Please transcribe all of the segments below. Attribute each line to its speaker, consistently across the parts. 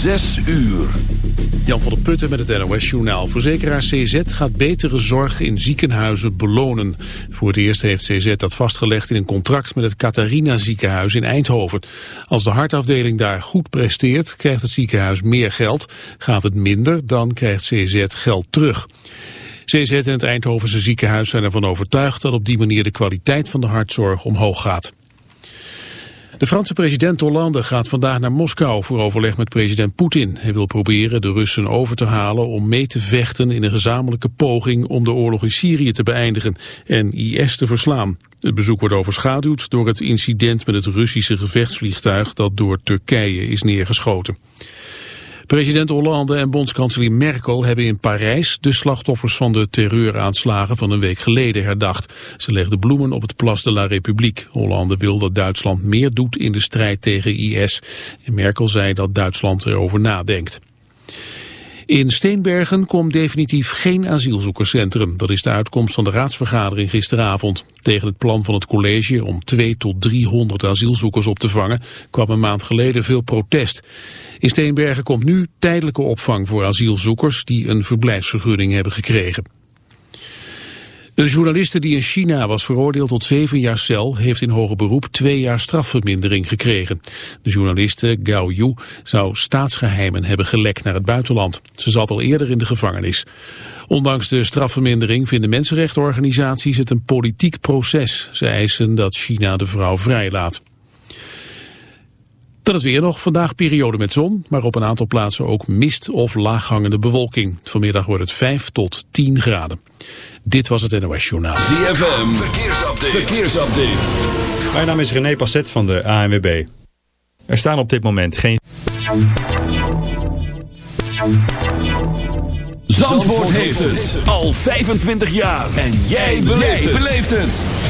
Speaker 1: Zes uur.
Speaker 2: Jan van der Putten met het NOS-journaal. Verzekeraar CZ gaat betere zorg in ziekenhuizen belonen. Voor het eerst heeft CZ dat vastgelegd in een contract met het Catharina ziekenhuis in Eindhoven. Als de hartafdeling daar goed presteert, krijgt het ziekenhuis meer geld. Gaat het minder, dan krijgt CZ geld terug. CZ en het Eindhovense ziekenhuis zijn ervan overtuigd dat op die manier de kwaliteit van de hartzorg omhoog gaat. De Franse president Hollande gaat vandaag naar Moskou voor overleg met president Poetin. Hij wil proberen de Russen over te halen om mee te vechten in een gezamenlijke poging om de oorlog in Syrië te beëindigen en IS te verslaan. Het bezoek wordt overschaduwd door het incident met het Russische gevechtsvliegtuig dat door Turkije is neergeschoten. President Hollande en bondskanselier Merkel hebben in Parijs de slachtoffers van de terreuraanslagen van een week geleden herdacht. Ze legden bloemen op het Place de la République. Hollande wil dat Duitsland meer doet in de strijd tegen IS. En Merkel zei dat Duitsland erover nadenkt. In Steenbergen komt definitief geen asielzoekerscentrum. Dat is de uitkomst van de raadsvergadering gisteravond. Tegen het plan van het college om 2 tot 300 asielzoekers op te vangen kwam een maand geleden veel protest. In Steenbergen komt nu tijdelijke opvang voor asielzoekers die een verblijfsvergunning hebben gekregen. Een journaliste die in China was veroordeeld tot zeven jaar cel... heeft in hoger beroep twee jaar strafvermindering gekregen. De journaliste Gao Yu zou staatsgeheimen hebben gelekt naar het buitenland. Ze zat al eerder in de gevangenis. Ondanks de strafvermindering vinden mensenrechtenorganisaties het een politiek proces. Ze eisen dat China de vrouw vrijlaat. Dan is weer nog vandaag periode met zon, maar op een aantal plaatsen ook mist of laaghangende bewolking. Vanmiddag wordt het 5 tot 10 graden. Dit was het NOS Journaal.
Speaker 1: ZFM, verkeersupdate. verkeersupdate.
Speaker 3: Mijn naam is René Passet van de ANWB. Er staan op dit moment geen...
Speaker 1: Zandvoort heeft het al 25 jaar. En jij beleeft het.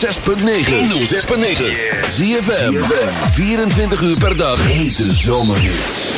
Speaker 4: 6.9. 6.9. Zie je 24 uur per dag. Hete zomerhits.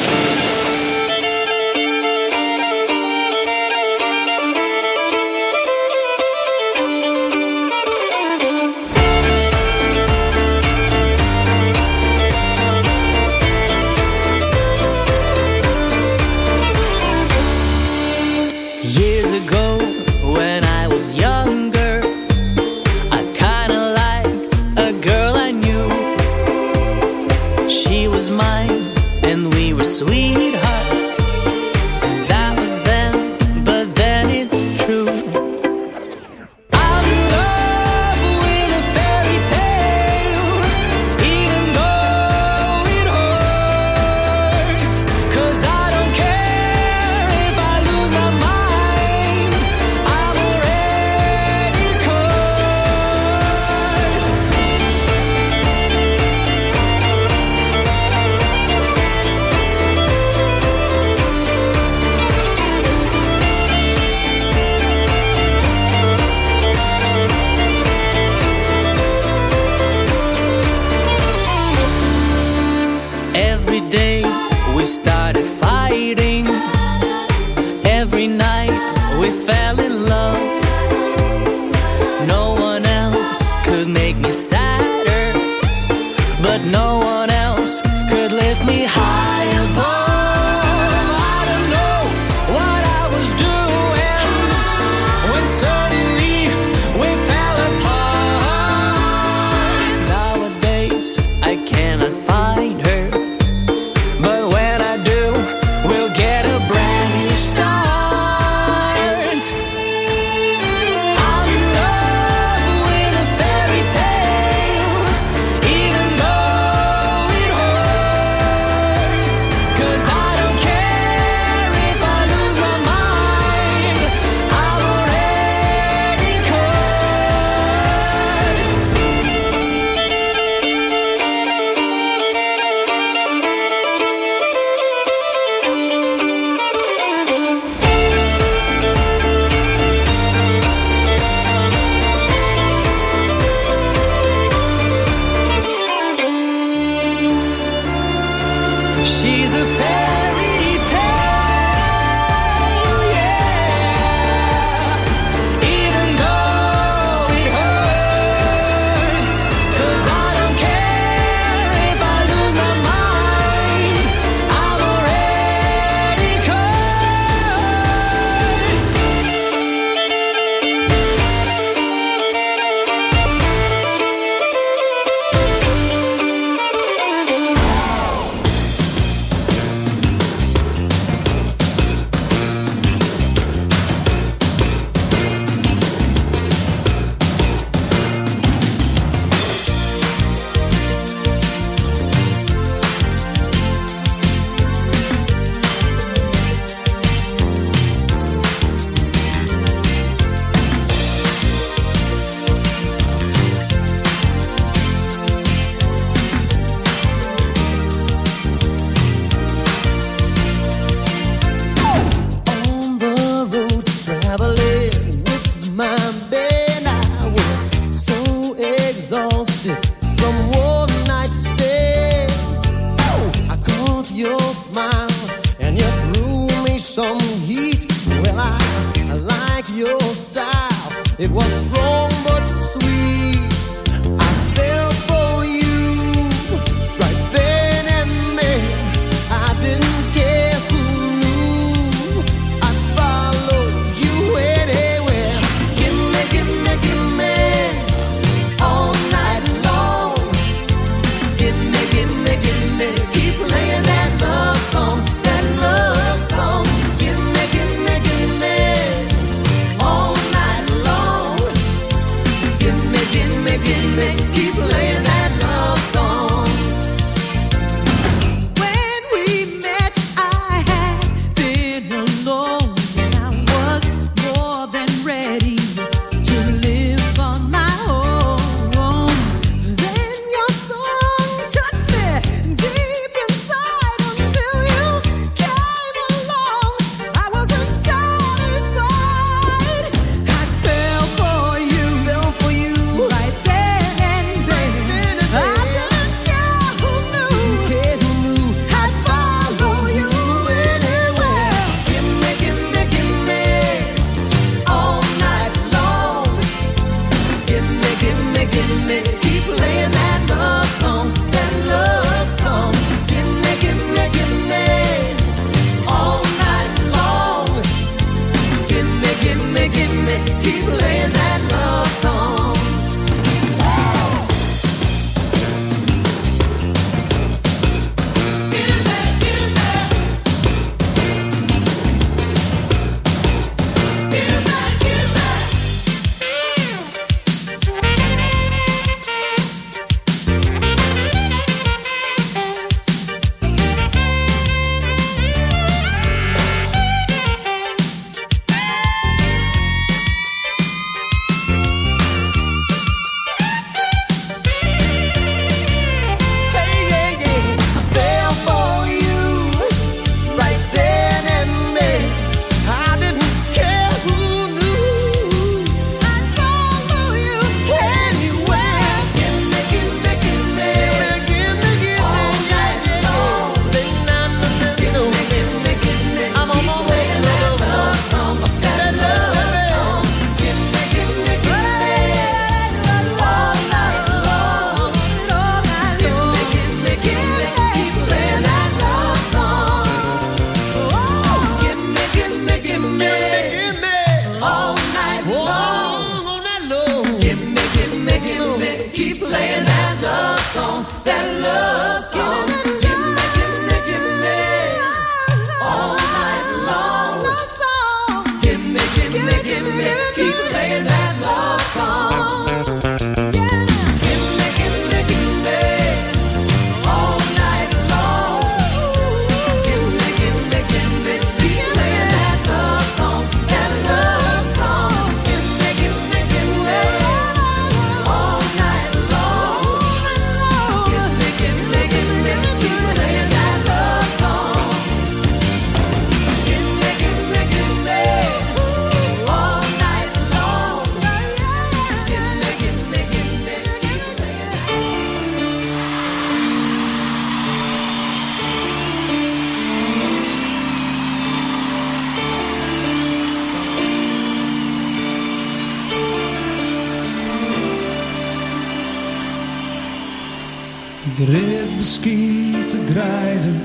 Speaker 5: Ik reed misschien te grijden,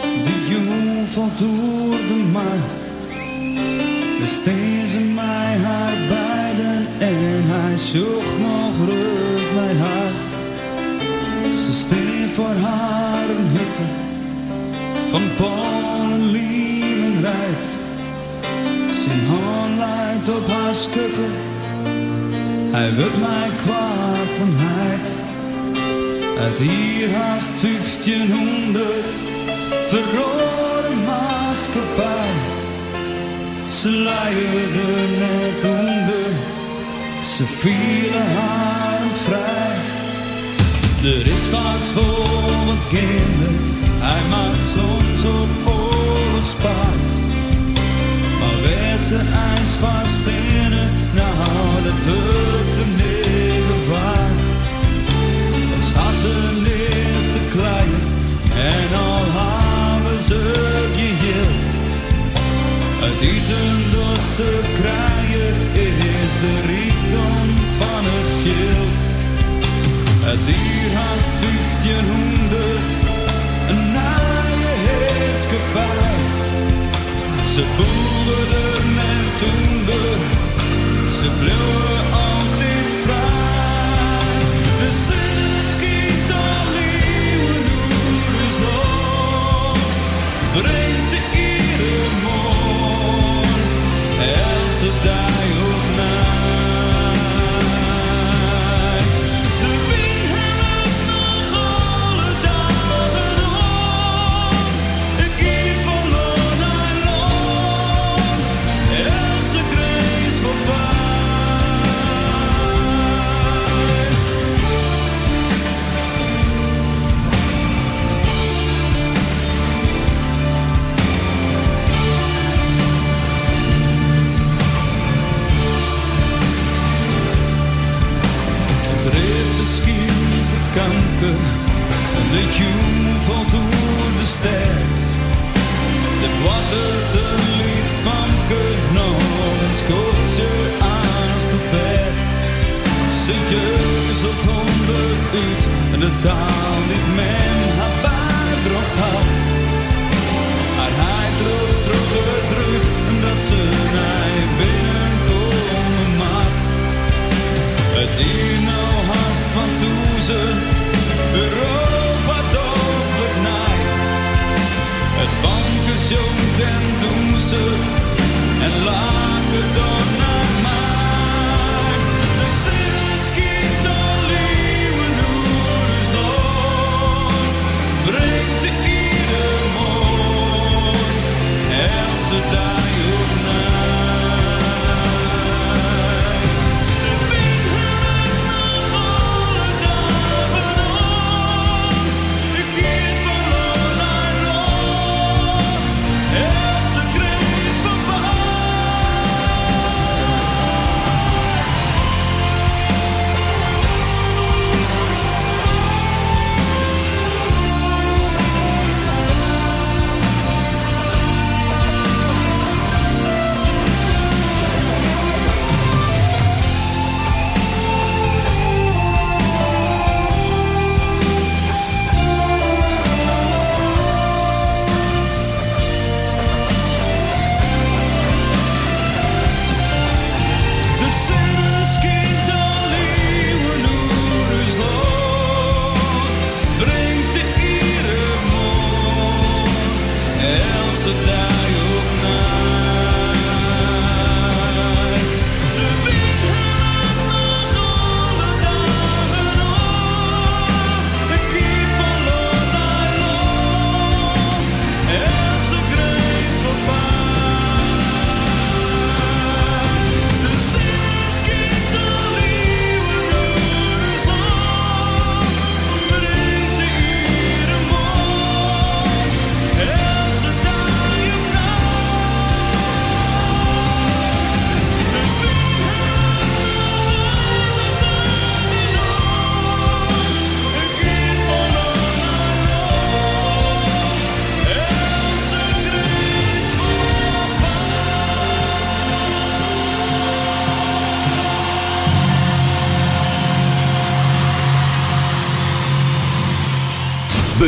Speaker 5: de jong valt door de markt. Besteed ze mij haar beiden en hij zocht nog rust bij haar. Ze steen voor haar een hutte van Polen, Liemen rijdt. Zijn hand leidt op haar schutte, hij wil mij kwaad en heid. Uit hier haast 1500 verrode maatschappij. Ze luierde net onder, ze vielen haar vrij. Er is vaak voor wat kinderen, hij maakt soms op oorlogspaard. Maar werd ze ijs vast in het, nou En al hebben ze geheeld. Het eten dat ze krijgen is de rijkdom van het veld. Het hier haast 1500, een naaie heerskepaar. Ze boerden en toender, ze bleven brengt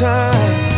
Speaker 6: Time.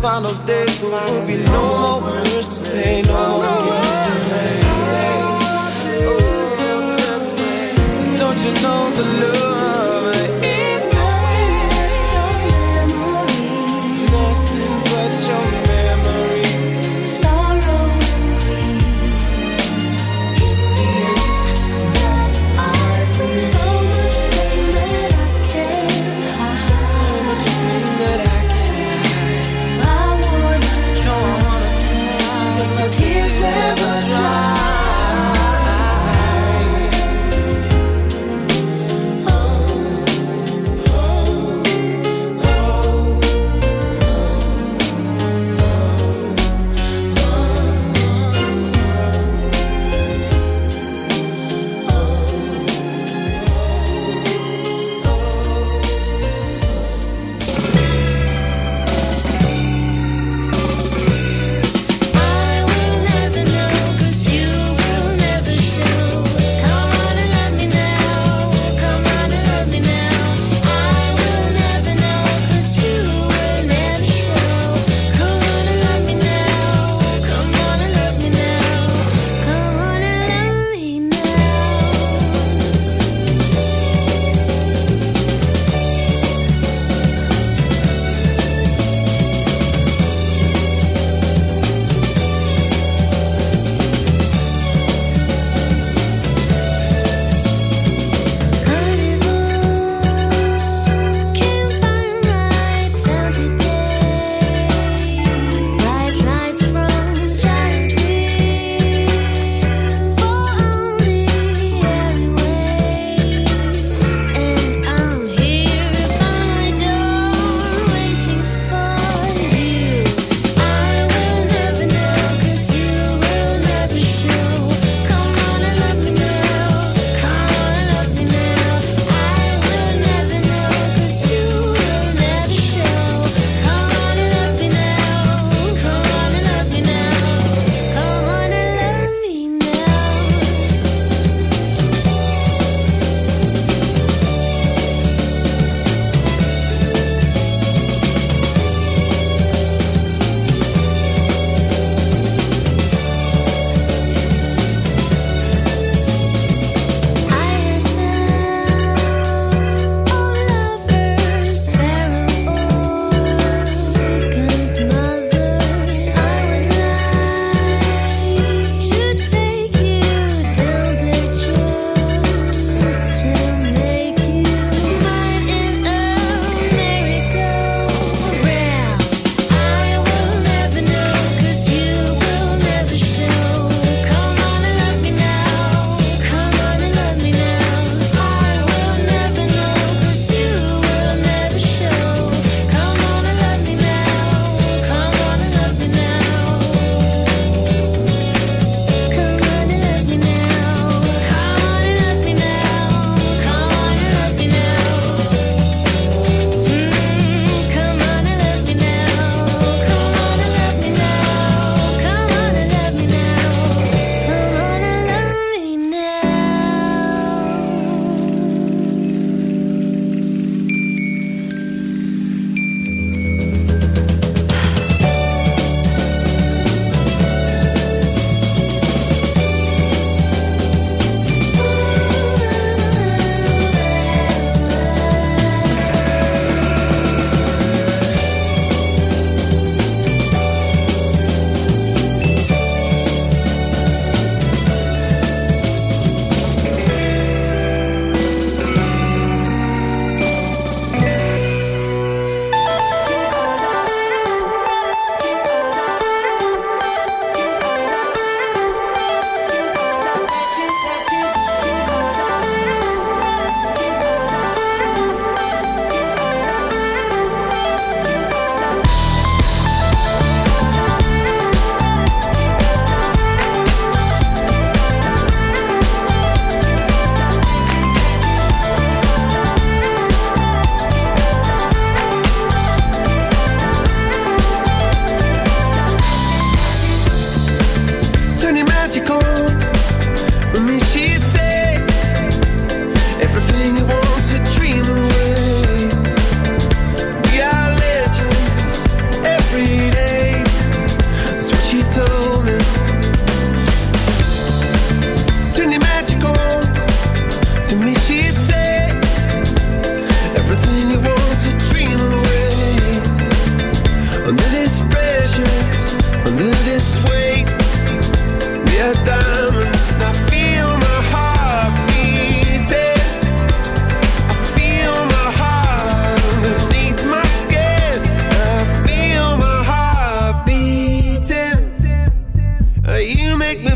Speaker 6: final day, there will be no more words to say, no more games to play. Don't you know the love?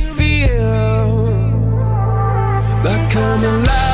Speaker 6: feel like I'm alive.